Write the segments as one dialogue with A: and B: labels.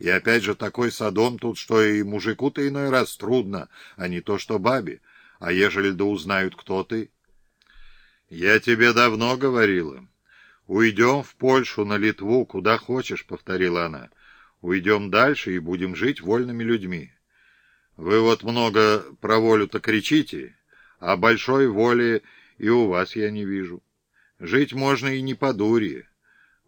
A: И опять же такой садом тут, что и мужику-то иной раз трудно, а не то что бабе. А ежели да узнают, кто ты? Я тебе давно говорила. Уйдем в Польшу, на Литву, куда хочешь, повторила она. Уйдем дальше и будем жить вольными людьми. Вы вот много про волю-то кричите, а большой воли и у вас я не вижу. Жить можно и не по дуре.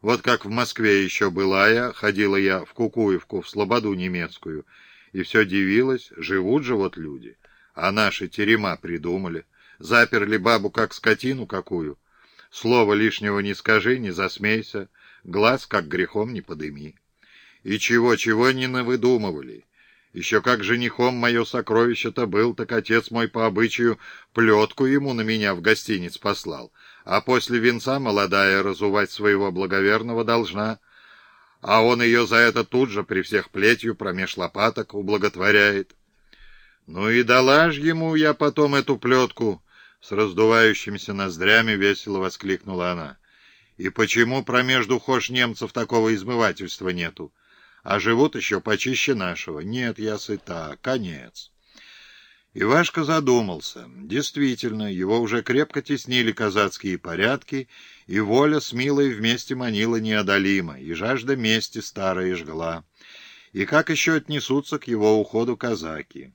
A: Вот как в Москве еще была я, ходила я в Кукуевку, в Слободу немецкую, и все дивилась, живут же вот люди. А наши терема придумали. Заперли бабу как скотину какую. Слова лишнего не скажи, не засмейся, глаз как грехом не подыми. И чего-чего не навыдумывали. Еще как женихом мое сокровище-то был, так отец мой по обычаю плетку ему на меня в гостиниц послал а после венца молодая разувать своего благоверного должна, а он ее за это тут же при всех плетью промеж лопаток ублаготворяет. Ну и дала ж ему я потом эту плетку, с раздувающимися ноздрями весело воскликнула она. И почему промежду хошь немцев такого измывательства нету? А живут еще почище нашего. Нет, я сыта, конец. Ивашка задумался. Действительно, его уже крепко теснили казацкие порядки, и воля с Милой вместе манила неодолимо, и жажда мести старая жгла. И как еще отнесутся к его уходу казаки?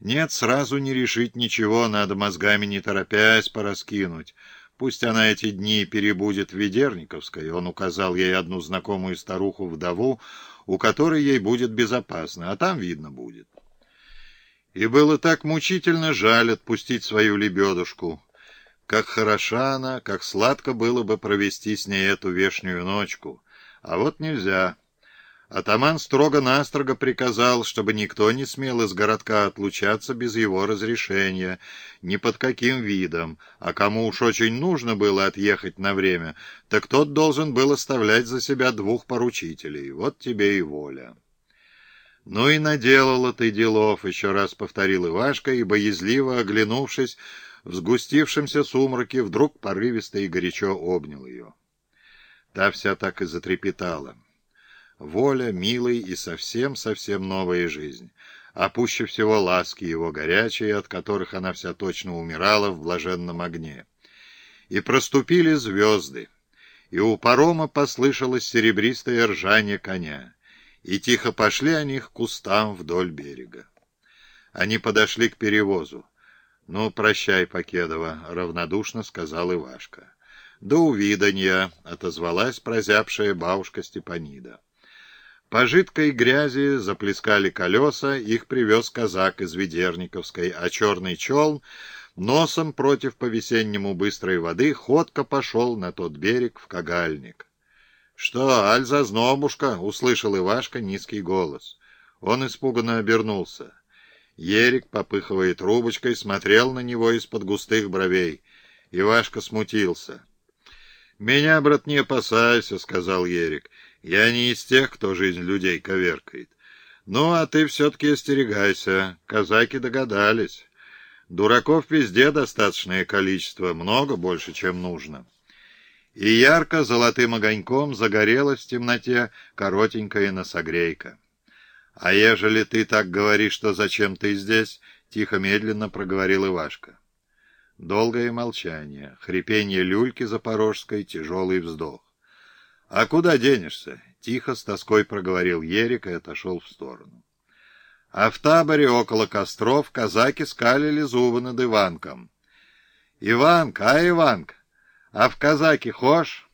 A: Нет, сразу не решить ничего, надо мозгами не торопясь пораскинуть. Пусть она эти дни перебудет в Ведерниковской, он указал ей одну знакомую старуху-вдову, у которой ей будет безопасно, а там видно будет. И было так мучительно жаль отпустить свою лебедушку. Как хороша она, как сладко было бы провести с ней эту вешнюю ночку. А вот нельзя. Атаман строго-настрого приказал, чтобы никто не смел из городка отлучаться без его разрешения, ни под каким видом, а кому уж очень нужно было отъехать на время, так тот должен был оставлять за себя двух поручителей. Вот тебе и воля. «Ну и наделала ты делов», — еще раз повторил Ивашка, и, боязливо оглянувшись, в сгустившемся сумраке вдруг порывисто и горячо обнял ее. Та вся так и затрепетала. Воля, милый и совсем-совсем новая жизнь, а пуще всего ласки его горячие, от которых она вся точно умирала в блаженном огне. И проступили звезды, и у парома послышалось серебристое ржание коня и тихо пошли они к кустам вдоль берега. Они подошли к перевозу. «Ну, прощай, Покедова», — равнодушно сказал Ивашка. «До увиданья», — отозвалась прозябшая бабушка Степанида. По жидкой грязи заплескали колеса, их привез казак из Ведерниковской, а черный челн носом против по-весеннему быстрой воды ходко пошел на тот берег в Кагальник. «Что, аль зазнобушка?» — услышал Ивашка низкий голос. Он испуганно обернулся. Ерик, попыхивая трубочкой, смотрел на него из-под густых бровей. Ивашка смутился. «Меня, брат, не опасайся», — сказал Ерик. «Я не из тех, кто жизнь людей коверкает. Ну, а ты все-таки остерегайся. Казаки догадались. Дураков везде достаточное количество, много больше, чем нужно» и ярко золотым огоньком загорелась в темноте коротенькая носогрейка. «А ежели ты так говоришь, что зачем ты здесь?» — тихо-медленно проговорил Ивашка. Долгое молчание, хрипенье люльки запорожской, тяжелый вздох. «А куда денешься?» — тихо с тоской проговорил Ерик и отошел в сторону. А в таборе около костров казаки скалили зубы над Иванком. «Иванка, а Иванка, а в казаки хошь?»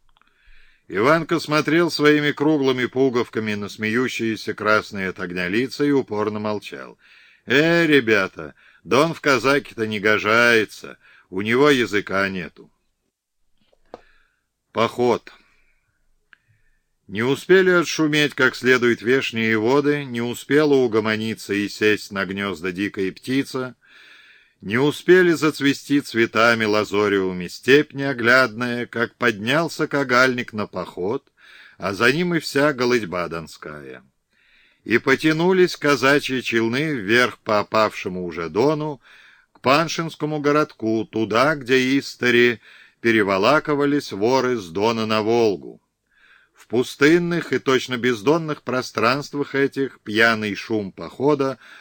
A: Иванка смотрел своими круглыми пуговками на смеющиеся красные от огня лица и упорно молчал. «Э, ребята, да он в казаке-то не гожается, у него языка нету». Поход. Не успели отшуметь как следует вешние воды, не успела угомониться и сесть на гнезда дикая птица — не успели зацвести цветами лазоревыми степь неоглядная, как поднялся кагальник на поход, а за ним и вся голытьба донская. И потянулись казачьи челны вверх по опавшему уже дону, к Паншинскому городку, туда, где истори переволаковались воры с дона на Волгу. Пустынных и точно бездонных пространствах этих пьяный шум похода